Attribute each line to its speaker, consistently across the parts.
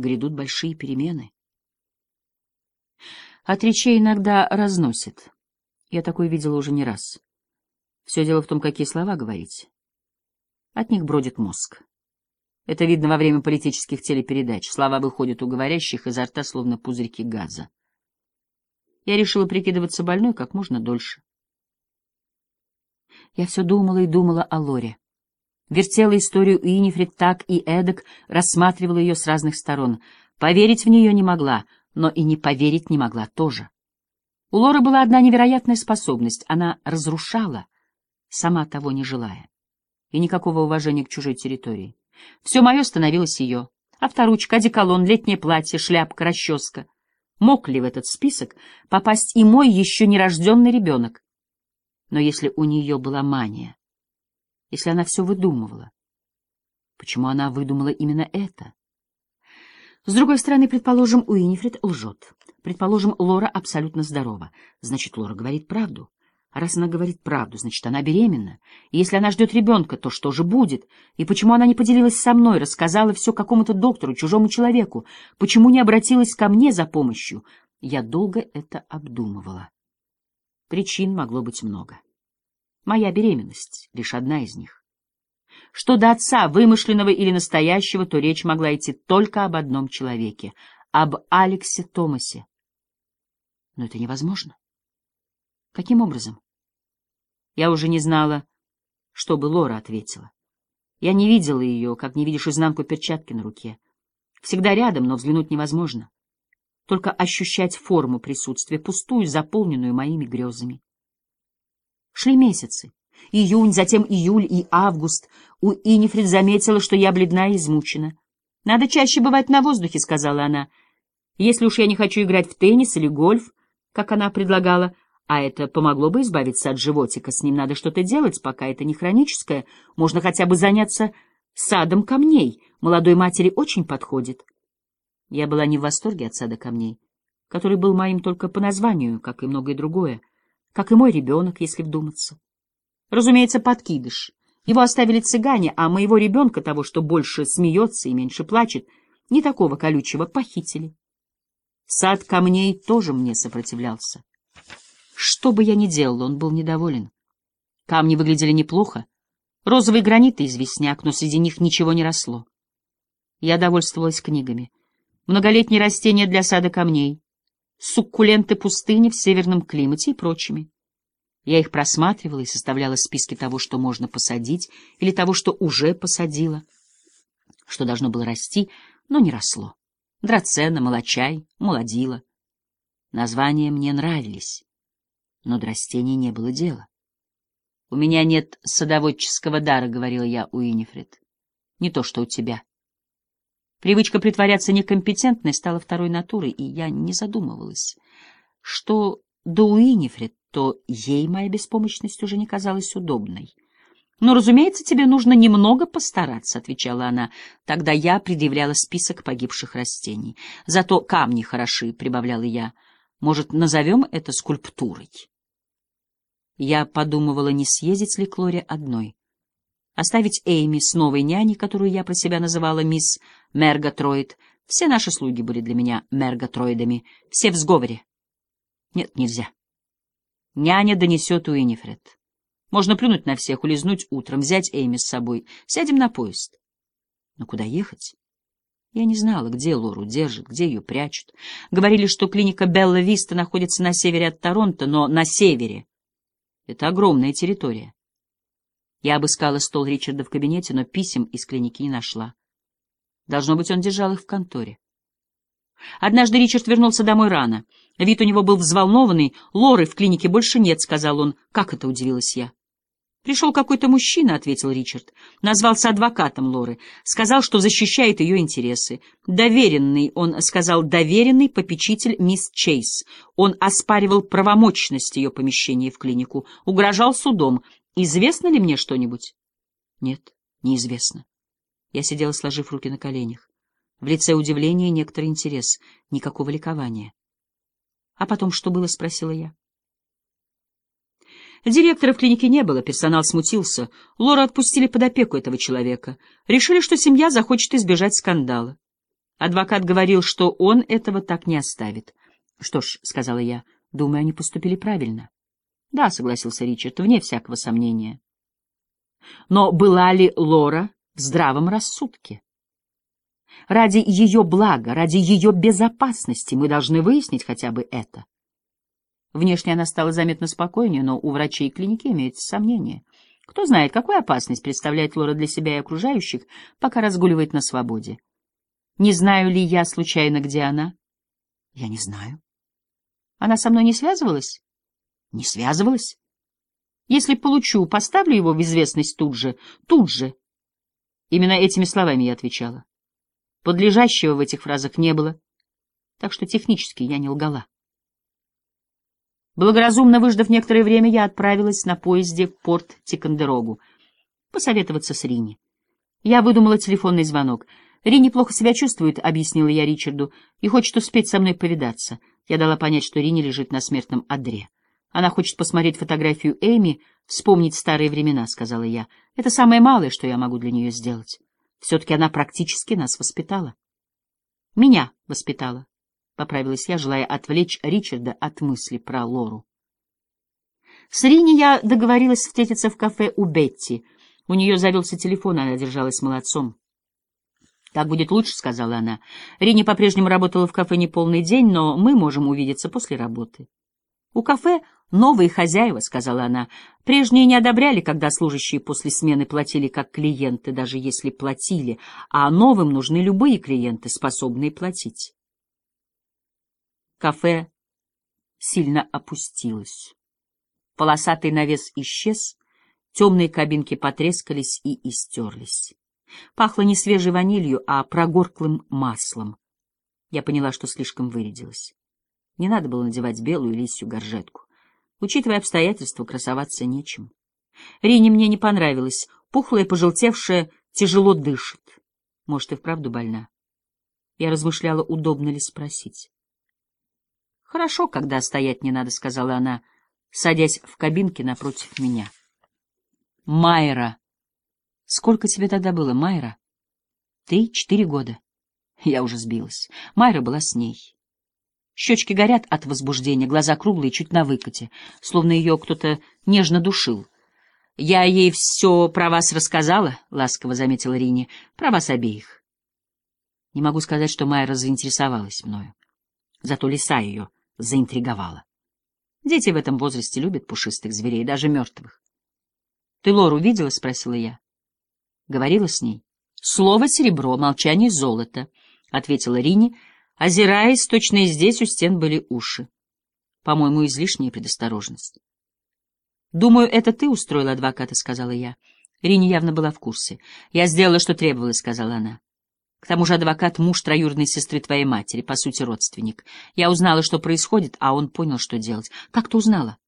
Speaker 1: грядут большие перемены. От речей иногда разносит. Я такое видела уже не раз. Все дело в том, какие слова говорить. От них бродит мозг. Это видно во время политических телепередач. Слова выходят у говорящих изо рта, словно пузырьки газа. Я решила прикидываться больной как можно дольше. Я все думала и думала о Лоре. Вертела историю Инифрид так и эдак, рассматривала ее с разных сторон. Поверить в нее не могла, но и не поверить не могла тоже. У Лоры была одна невероятная способность — она разрушала, сама того не желая. И никакого уважения к чужой территории. Все мое становилось ее. Авторучка, одеколон, летнее платье, шляпка, расческа. Мог ли в этот список попасть и мой еще нерожденный ребенок? Но если у нее была мания, если она все выдумывала, почему она выдумала именно это? С другой стороны, предположим, Уинифред лжет. Предположим, Лора абсолютно здорова. Значит, Лора говорит правду. А раз она говорит правду, значит, она беременна. И если она ждет ребенка, то что же будет? И почему она не поделилась со мной, рассказала все какому-то доктору, чужому человеку? Почему не обратилась ко мне за помощью? Я долго это обдумывала. Причин могло быть много. Моя беременность — лишь одна из них. Что до отца, вымышленного или настоящего, то речь могла идти только об одном человеке — об Алексе Томасе. Но это невозможно. Каким образом? Я уже не знала, что бы Лора ответила. Я не видела ее, как не видишь изнанку перчатки на руке. Всегда рядом, но взглянуть невозможно. Только ощущать форму присутствия, пустую, заполненную моими грезами. Шли месяцы. Июнь, затем июль и август. У Инифрид заметила, что я бледна и измучена. «Надо чаще бывать на воздухе», — сказала она. «Если уж я не хочу играть в теннис или гольф, как она предлагала, а это помогло бы избавиться от животика. С ним надо что-то делать, пока это не хроническое. Можно хотя бы заняться садом камней. Молодой матери очень подходит. Я была не в восторге от сада камней, который был моим только по названию, как и многое другое, как и мой ребенок, если вдуматься. Разумеется, подкидыш. Его оставили цыгане, а моего ребенка, того, что больше смеется и меньше плачет, не такого колючего, похитили. Сад камней тоже мне сопротивлялся. Что бы я ни делал, он был недоволен. Камни выглядели неплохо. Розовый гранит и известняк, но среди них ничего не росло. Я довольствовалась книгами. Многолетние растения для сада камней, суккуленты пустыни в северном климате и прочими. Я их просматривала и составляла списки того, что можно посадить, или того, что уже посадила, что должно было расти, но не росло. Драцена, молочай, молодила. Названия мне нравились но до растений не было дела. — У меня нет садоводческого дара, — говорила я у Инифред. — Не то, что у тебя. Привычка притворяться некомпетентной стала второй натурой, и я не задумывалась. Что до Уинифред, то ей моя беспомощность уже не казалась удобной. — Ну, разумеется, тебе нужно немного постараться, — отвечала она. Тогда я предъявляла список погибших растений. — Зато камни хороши, — прибавляла я. — Может, назовем это скульптурой? Я подумывала, не съездить ли к Лоре одной. Оставить Эйми с новой няней, которую я про себя называла мисс Мерготроид. Все наши слуги были для меня Мерготроидами, все в сговоре. Нет, нельзя. Няня донесет Уинифред. Можно плюнуть на всех, улизнуть утром, взять Эйми с собой. Сядем на поезд. Но куда ехать? Я не знала, где Лору держат, где ее прячут. Говорили, что клиника Белла Виста находится на севере от Торонто, но на севере это огромная территория. Я обыскала стол Ричарда в кабинете, но писем из клиники не нашла. Должно быть, он держал их в конторе. Однажды Ричард вернулся домой рано. Вид у него был взволнованный. «Лоры в клинике больше нет», — сказал он. «Как это?» — удивилась я. «Пришел какой-то мужчина», — ответил Ричард. Назвался адвокатом Лоры. Сказал, что защищает ее интересы. Доверенный, он сказал, доверенный попечитель мисс Чейз. Он оспаривал правомочность ее помещения в клинику. Угрожал судом. Известно ли мне что-нибудь? Нет, неизвестно. Я сидела, сложив руки на коленях. В лице удивления и некоторый интерес. Никакого ликования. — А потом что было? — спросила я. Директора в клинике не было, персонал смутился. Лору отпустили под опеку этого человека. Решили, что семья захочет избежать скандала. Адвокат говорил, что он этого так не оставит. — Что ж, — сказала я, — думаю, они поступили правильно. — Да, — согласился Ричард, — вне всякого сомнения. Но была ли Лора здравом рассудке? Ради ее блага, ради ее безопасности мы должны выяснить хотя бы это. Внешне она стала заметно спокойнее, но у врачей и клиники имеются сомнения. Кто знает, какую опасность представляет Лора для себя и окружающих, пока разгуливает на свободе. Не знаю ли я случайно, где она? Я не знаю. Она со мной не связывалась? Не связывалась. Если получу, поставлю его в известность тут же, тут же. Именно этими словами я отвечала. Подлежащего в этих фразах не было, так что технически я не лгала. Благоразумно выждав некоторое время, я отправилась на поезде в порт Тикандерогу посоветоваться с Рини. Я выдумала телефонный звонок. «Рини плохо себя чувствует», — объяснила я Ричарду, — «и хочет успеть со мной повидаться». Я дала понять, что Рини лежит на смертном одре. «Она хочет посмотреть фотографию Эми, вспомнить старые времена», — сказала я. «Это самое малое, что я могу для нее сделать». Все-таки она практически нас воспитала. Меня воспитала, — поправилась я, желая отвлечь Ричарда от мысли про Лору. С Рини я договорилась встретиться в кафе у Бетти. У нее завелся телефон, она держалась молодцом. «Так будет лучше», — сказала она. Рини по-прежнему работала в кафе не полный день, но мы можем увидеться после работы. У кафе «Новые хозяева», — сказала она. «Прежние не одобряли, когда служащие после смены платили как клиенты, даже если платили, а новым нужны любые клиенты, способные платить». Кафе сильно опустилось. Полосатый навес исчез, темные кабинки потрескались и истерлись. Пахло не свежей ванилью, а прогорклым маслом. Я поняла, что слишком вырядилась. Не надо было надевать белую лисью горжетку. Учитывая обстоятельства, красоваться нечем. Рине мне не понравилось. Пухлая, пожелтевшая, тяжело дышит. Может, и вправду больна. Я размышляла, удобно ли спросить. — Хорошо, когда стоять не надо, — сказала она, садясь в кабинке напротив меня. — Майра. Сколько тебе тогда было, Майра? Три, четыре года. Я уже сбилась. Майра была с ней. Щечки горят от возбуждения, глаза круглые, чуть на выкате, словно ее кто-то нежно душил. «Я ей все про вас рассказала», — ласково заметила Рини, — «про вас обеих». Не могу сказать, что Майра заинтересовалась мною. Зато лиса ее заинтриговала. Дети в этом возрасте любят пушистых зверей, даже мертвых. — Ты Лору видела? — спросила я. — Говорила с ней. — Слово серебро, молчание золото, — ответила Рини, — Озираясь, точно и здесь у стен были уши. По-моему, излишняя предосторожность. «Думаю, это ты устроила адвоката», — сказала я. Рини явно была в курсе. «Я сделала, что требовалось», — сказала она. «К тому же адвокат — муж троюродной сестры твоей матери, по сути, родственник. Я узнала, что происходит, а он понял, что делать. Как ты узнала?»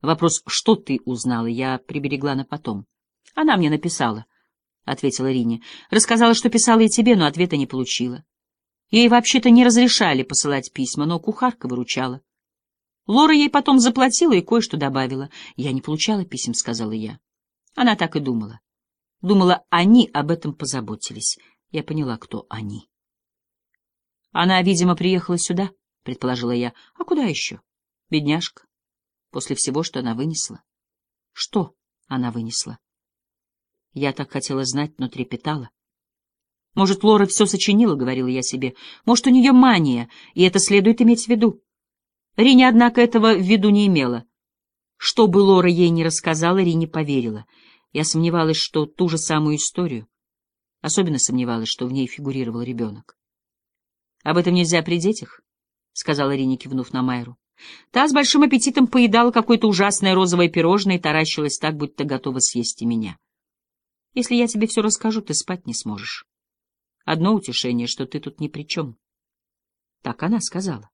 Speaker 1: Вопрос «что ты узнала?» я приберегла на потом. «Она мне написала», — ответила Рини. «Рассказала, что писала и тебе, но ответа не получила. Ей вообще-то не разрешали посылать письма, но кухарка выручала. Лора ей потом заплатила и кое-что добавила. «Я не получала писем», — сказала я. Она так и думала. Думала, они об этом позаботились. Я поняла, кто они. Она, видимо, приехала сюда, — предположила я. А куда еще? Бедняжка. После всего, что она вынесла. Что она вынесла? Я так хотела знать, но трепетала. Может, Лора все сочинила, — говорила я себе. Может, у нее мания, и это следует иметь в виду. Рине, однако, этого в виду не имела. Что бы Лора ей не рассказала, Рине поверила. Я сомневалась, что ту же самую историю. Особенно сомневалась, что в ней фигурировал ребенок. — Об этом нельзя при детях, — сказала Рине, кивнув на Майру. Та с большим аппетитом поедала какое-то ужасное розовое пирожное и таращилась так, будто готова съесть и меня. — Если я тебе все расскажу, ты спать не сможешь. Одно утешение, что ты тут ни при чем. Так она сказала.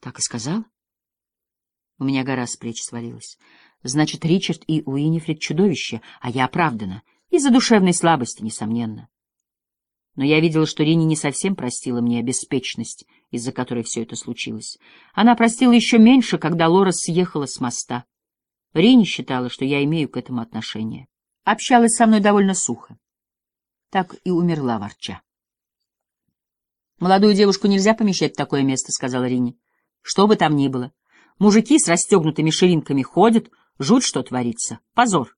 Speaker 1: Так и сказала? У меня гора с плеч свалилась. Значит, Ричард и Уинифред чудовище, а я оправдана. Из-за душевной слабости, несомненно. Но я видела, что Рини не совсем простила мне беспечность, из-за которой все это случилось. Она простила еще меньше, когда Лора съехала с моста. Рини считала, что я имею к этому отношение. Общалась со мной довольно сухо так и умерла ворча. «Молодую девушку нельзя помещать в такое место», — сказала Рине. «Что бы там ни было. Мужики с расстегнутыми ширинками ходят, жуть что творится. Позор».